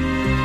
Bye.